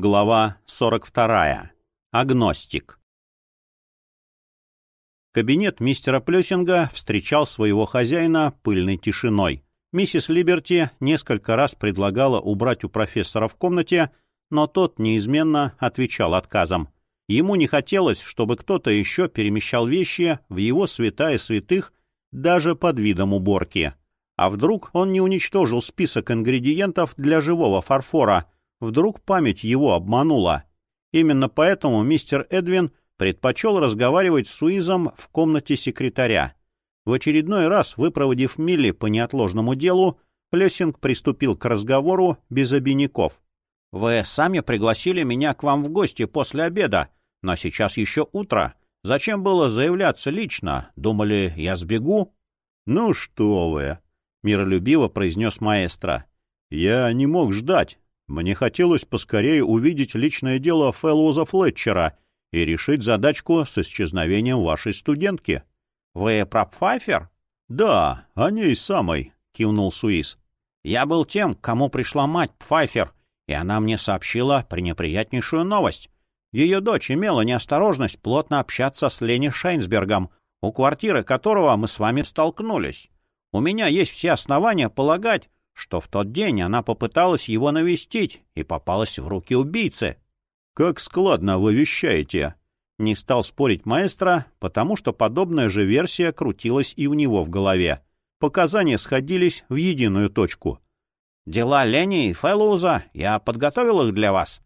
Глава 42. Агностик. Кабинет мистера Плюсинга встречал своего хозяина пыльной тишиной. Миссис Либерти несколько раз предлагала убрать у профессора в комнате, но тот неизменно отвечал отказом. Ему не хотелось, чтобы кто-то еще перемещал вещи в его святая святых даже под видом уборки. А вдруг он не уничтожил список ингредиентов для живого фарфора — Вдруг память его обманула. Именно поэтому мистер Эдвин предпочел разговаривать с Суизом в комнате секретаря. В очередной раз, выпроводив Милли по неотложному делу, Плессинг приступил к разговору без обиняков. — Вы сами пригласили меня к вам в гости после обеда, но сейчас еще утро. Зачем было заявляться лично? Думали, я сбегу? — Ну что вы! — миролюбиво произнес маэстро. — Я не мог ждать. Мне хотелось поскорее увидеть личное дело Фэллоуза Флетчера и решить задачку с исчезновением вашей студентки. — Вы про Пфайфер? — Да, о ней самой, — кивнул Суис. — Я был тем, кому пришла мать Пфайфер, и она мне сообщила пренеприятнейшую новость. Ее дочь имела неосторожность плотно общаться с Лени Шейнсбергом, у квартиры которого мы с вами столкнулись. У меня есть все основания полагать, что в тот день она попыталась его навестить и попалась в руки убийцы. — Как складно вы вещаете! Не стал спорить маэстро, потому что подобная же версия крутилась и у него в голове. Показания сходились в единую точку. — Дела Лени и Фэллоуза, я подготовил их для вас.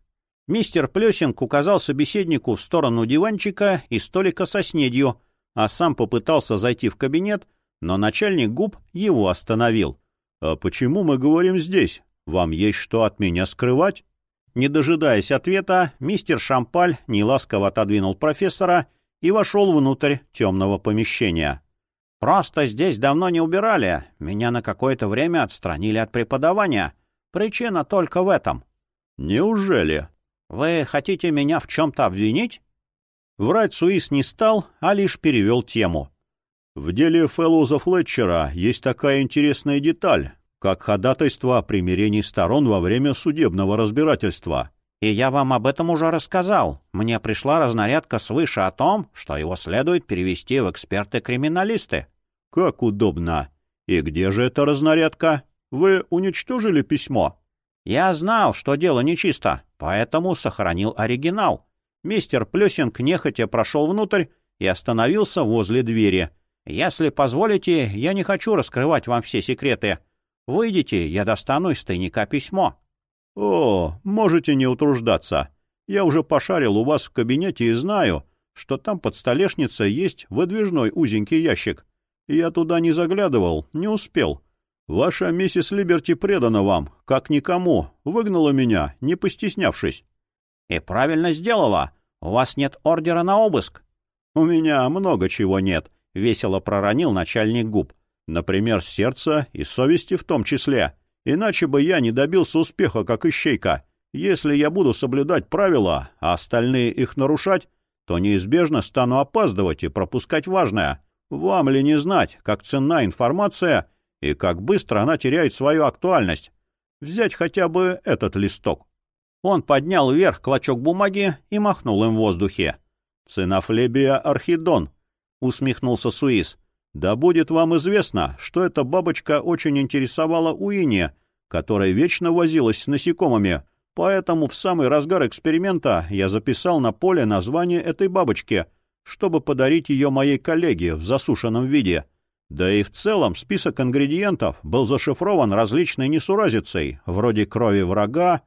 Мистер Плесинг указал собеседнику в сторону диванчика и столика со снедью, а сам попытался зайти в кабинет, но начальник губ его остановил. «А почему мы говорим здесь? Вам есть что от меня скрывать?» Не дожидаясь ответа, мистер Шампаль неласково отодвинул профессора и вошел внутрь темного помещения. «Просто здесь давно не убирали. Меня на какое-то время отстранили от преподавания. Причина только в этом». «Неужели?» «Вы хотите меня в чем-то обвинить?» Врать Суис не стал, а лишь перевел тему. В деле Фэллоуза Флетчера есть такая интересная деталь, как ходатайство о примирении сторон во время судебного разбирательства. И я вам об этом уже рассказал. Мне пришла разнарядка свыше о том, что его следует перевести в эксперты-криминалисты. Как удобно. И где же эта разнарядка? Вы уничтожили письмо? Я знал, что дело нечисто, поэтому сохранил оригинал. Мистер Плюсинг нехотя прошел внутрь и остановился возле двери — если позволите, я не хочу раскрывать вам все секреты. Выйдите, я достану из тайника письмо. — О, можете не утруждаться. Я уже пошарил у вас в кабинете и знаю, что там под столешницей есть выдвижной узенький ящик. Я туда не заглядывал, не успел. Ваша миссис Либерти предана вам, как никому, выгнала меня, не постеснявшись. — И правильно сделала. У вас нет ордера на обыск. — У меня много чего нет, —— весело проронил начальник губ. «Например, сердца и совести в том числе. Иначе бы я не добился успеха, как ищейка. Если я буду соблюдать правила, а остальные их нарушать, то неизбежно стану опаздывать и пропускать важное. Вам ли не знать, как ценна информация и как быстро она теряет свою актуальность? Взять хотя бы этот листок». Он поднял вверх клочок бумаги и махнул им в воздухе. «Цинофлебия архидон», усмехнулся Суис. Да будет вам известно, что эта бабочка очень интересовала Уинни, которая вечно возилась с насекомыми, поэтому в самый разгар эксперимента я записал на поле название этой бабочки, чтобы подарить ее моей коллеге в засушенном виде. Да и в целом список ингредиентов был зашифрован различной несуразицей, вроде крови врага.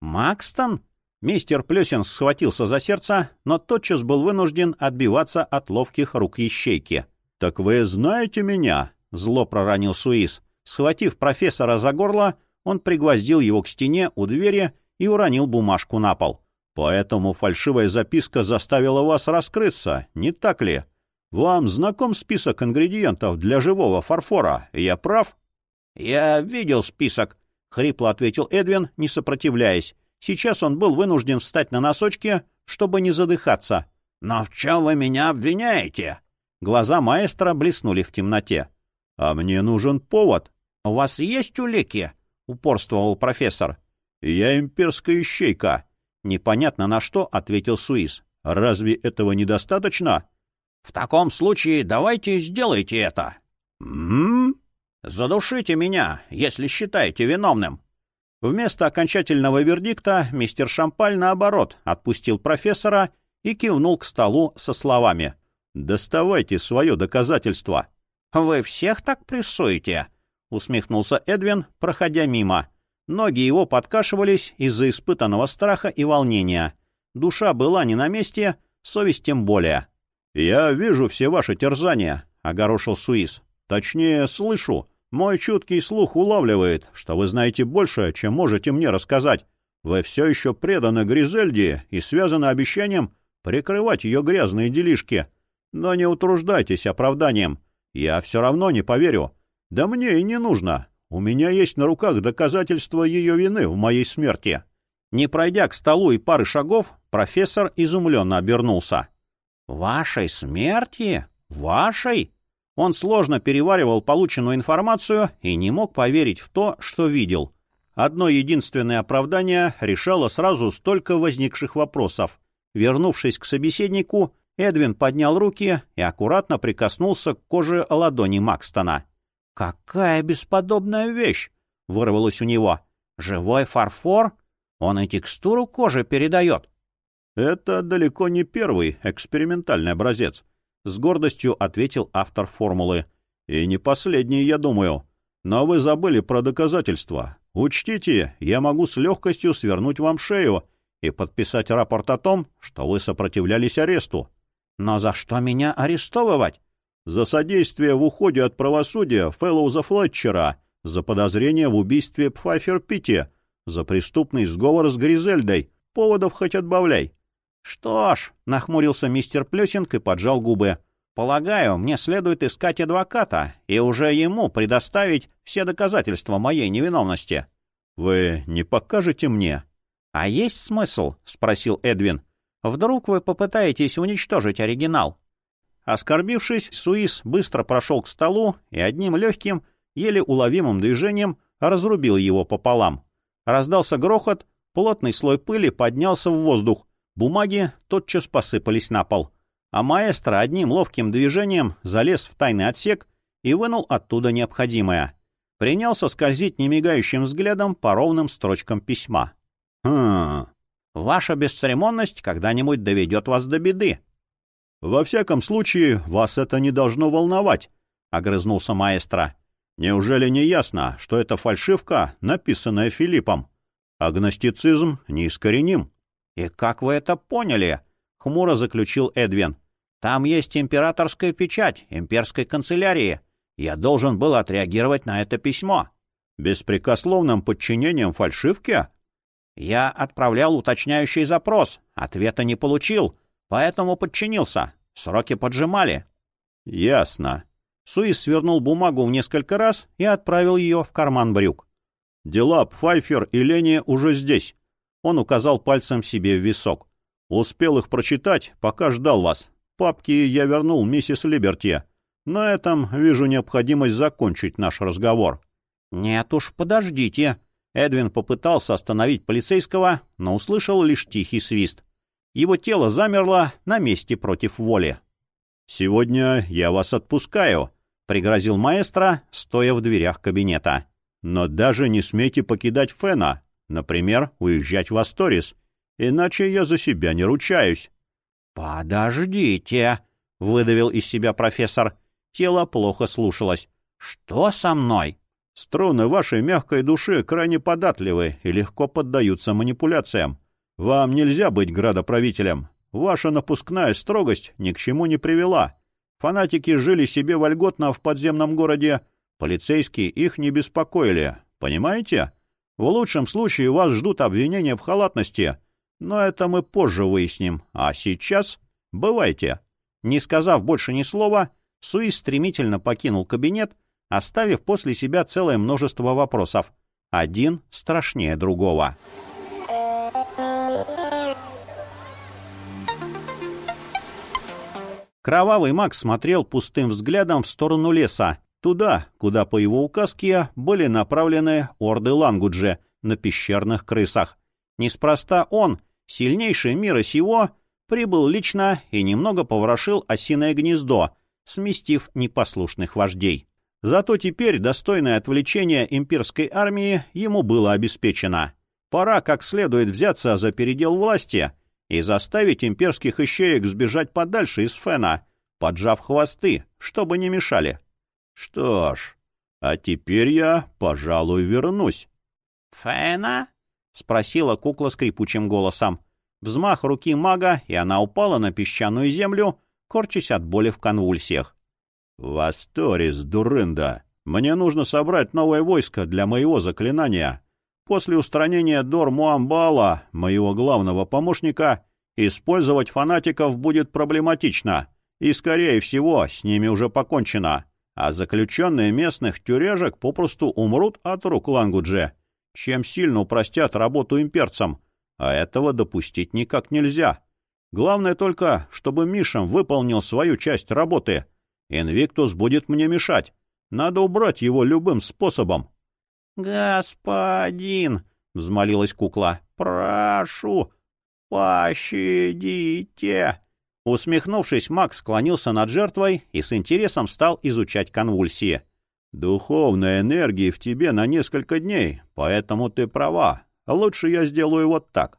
«Макстон?» Мистер Плюсин схватился за сердце, но тотчас был вынужден отбиваться от ловких рук ищейки. — Так вы знаете меня? — зло проронил Суис. Схватив профессора за горло, он пригвоздил его к стене у двери и уронил бумажку на пол. — Поэтому фальшивая записка заставила вас раскрыться, не так ли? Вам знаком список ингредиентов для живого фарфора, я прав? — Я видел список, — хрипло ответил Эдвин, не сопротивляясь. Сейчас он был вынужден встать на носочки, чтобы не задыхаться. «Но в чем вы меня обвиняете?» Глаза маэстро блеснули в темноте. «А мне нужен повод». «У вас есть улики?» — упорствовал профессор. «Я имперская ищейка. Непонятно на что ответил Суис. Разве этого недостаточно? В таком случае давайте сделайте это. М? Задушите меня, если считаете виновным. Вместо окончательного вердикта мистер Шампаль, наоборот, отпустил профессора и кивнул к столу со словами «Доставайте свое доказательство». «Вы всех так прессуете?» — усмехнулся Эдвин, проходя мимо. Ноги его подкашивались из-за испытанного страха и волнения. Душа была не на месте, совесть тем более. «Я вижу все ваши терзания», — огорошил Суис. «Точнее, слышу. Мой чуткий слух улавливает, что вы знаете больше, чем можете мне рассказать. Вы все еще преданы Гризельде и связаны обещанием прикрывать ее грязные делишки. Но не утруждайтесь оправданием. Я все равно не поверю. Да мне и не нужно. У меня есть на руках доказательства ее вины в моей смерти». Не пройдя к столу и пары шагов, профессор изумленно обернулся. «Вашей смерти? Вашей?» Он сложно переваривал полученную информацию и не мог поверить в то, что видел. Одно единственное оправдание решало сразу столько возникших вопросов. Вернувшись к собеседнику, Эдвин поднял руки и аккуратно прикоснулся к коже ладони Макстона. «Какая бесподобная вещь!» — вырвалось у него. «Живой фарфор? Он и текстуру кожи передает». «Это далеко не первый экспериментальный образец», — с гордостью ответил автор формулы. «И не последний, я думаю. Но вы забыли про доказательства. Учтите, я могу с легкостью свернуть вам шею и подписать рапорт о том, что вы сопротивлялись аресту». «Но за что меня арестовывать?» «За содействие в уходе от правосудия Фэллоуза Флетчера, за подозрение в убийстве Пфайфер Питти, за преступный сговор с Гризельдой. Поводов хоть отбавляй». «Что ж», — нахмурился мистер Плюсинг и поджал губы, — «полагаю, мне следует искать адвоката и уже ему предоставить все доказательства моей невиновности». «Вы не покажете мне?» «А есть смысл?» — спросил Эдвин. «Вдруг вы попытаетесь уничтожить оригинал?» Оскорбившись, Суис быстро прошел к столу и одним легким, еле уловимым движением разрубил его пополам. Раздался грохот, плотный слой пыли поднялся в воздух, Бумаги тотчас посыпались на пол, а маэстро одним ловким движением залез в тайный отсек и вынул оттуда необходимое. Принялся скользить немигающим взглядом по ровным строчкам письма. «Хм... Ваша бесцеремонность когда-нибудь доведет вас до беды». «Во всяком случае, вас это не должно волновать», — огрызнулся маэстро. «Неужели не ясно, что это фальшивка, написанная Филиппом? Агностицизм неискореним». «И как вы это поняли?» — хмуро заключил Эдвин. «Там есть императорская печать имперской канцелярии. Я должен был отреагировать на это письмо». «Беспрекословным подчинением фальшивке?» «Я отправлял уточняющий запрос. Ответа не получил, поэтому подчинился. Сроки поджимали». «Ясно». Суис свернул бумагу в несколько раз и отправил ее в карман брюк. «Дела Пфайфер и Лени уже здесь. Он указал пальцем себе в висок. «Успел их прочитать, пока ждал вас. Папки я вернул миссис Либерти. На этом вижу необходимость закончить наш разговор». «Нет уж, подождите». Эдвин попытался остановить полицейского, но услышал лишь тихий свист. Его тело замерло на месте против воли. «Сегодня я вас отпускаю», — пригрозил маэстро, стоя в дверях кабинета. «Но даже не смейте покидать Фена. Например, уезжать в Асторис. Иначе я за себя не ручаюсь. — Подождите, — выдавил из себя профессор. Тело плохо слушалось. — Что со мной? — Струны вашей мягкой души крайне податливы и легко поддаются манипуляциям. Вам нельзя быть градоправителем. Ваша напускная строгость ни к чему не привела. Фанатики жили себе вольготно в подземном городе. Полицейские их не беспокоили. Понимаете? — в лучшем случае вас ждут обвинения в халатности, но это мы позже выясним. А сейчас бывайте». Не сказав больше ни слова, Суис стремительно покинул кабинет, оставив после себя целое множество вопросов. Один страшнее другого. Кровавый маг смотрел пустым взглядом в сторону леса, Туда, куда по его указке были направлены орды Лангуджи на пещерных крысах. Неспроста он, Сильнейший мира сего прибыл лично и немного поворошил осиное гнездо, сместив непослушных вождей. Зато теперь достойное отвлечение имперской армии ему было обеспечено. Пора как следует взяться за передел власти и заставить имперских ищеек сбежать подальше из Фена, поджав хвосты, чтобы не мешали. Что ж, а теперь я, пожалуй, вернусь. «Фена?» — спросила кукла скрипучим голосом. Взмах руки мага, и она упала на песчаную землю, корчась от боли в конвульсиях. «Васторис, дурында, мне нужно собрать новое войско для моего заклинания. После устранения Дор Муамбала, моего главного помощника, использовать фанатиков будет проблематично, и, скорее всего, с ними уже покончено, а заключенные местных тюрежек попросту умрут от рук Лангудже, чем сильно упростят работу имперцам, а этого допустить никак нельзя. Главное только, чтобы Мишам выполнил свою часть работы — Инвиктус будет мне мешать. Надо убрать его любым способом. — Господин, — взмолилась кукла, — прошу, пощадите. Усмехнувшись, Макс склонился над жертвой и с интересом стал изучать конвульсии. «Духовная энергия в тебе на несколько дней, поэтому ты права. Лучше я сделаю вот так».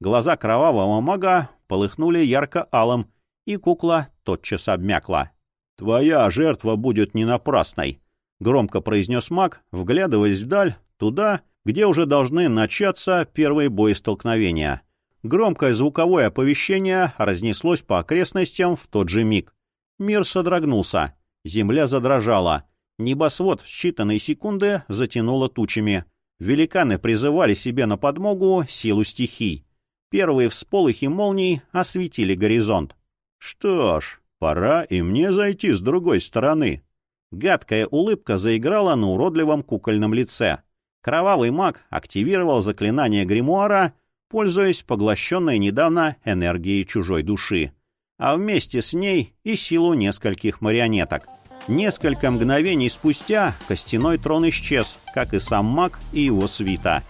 Глаза кровавого мага полыхнули ярко-алым, и кукла тотчас обмякла. «Твоя жертва будет не напрасной», — громко произнес маг, вглядываясь вдаль, туда, где уже должны начаться первые боестолкновения. Громкое звуковое оповещение разнеслось по окрестностям в тот же миг. Мир содрогнулся, земля задрожала, небосвод в считанные секунды затянуло тучами. Великаны призывали себе на подмогу силу стихий. Первые всполохи молний осветили горизонт. «Что ж, Пора и мне зайти с другой стороны. Гадкая улыбка заиграла на уродливом кукольном лице. Кровавый маг активировал заклинание гримуара, пользуясь поглощенной недавно энергией чужой души. А вместе с ней и силу нескольких марионеток. Несколько мгновений спустя костяной трон исчез, как и сам маг и его свита.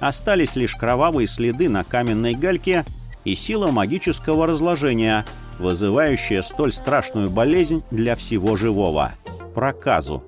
Остались лишь кровавые следы на каменной гальке и сила магического разложения — вызывающая столь страшную болезнь для всего живого – проказу.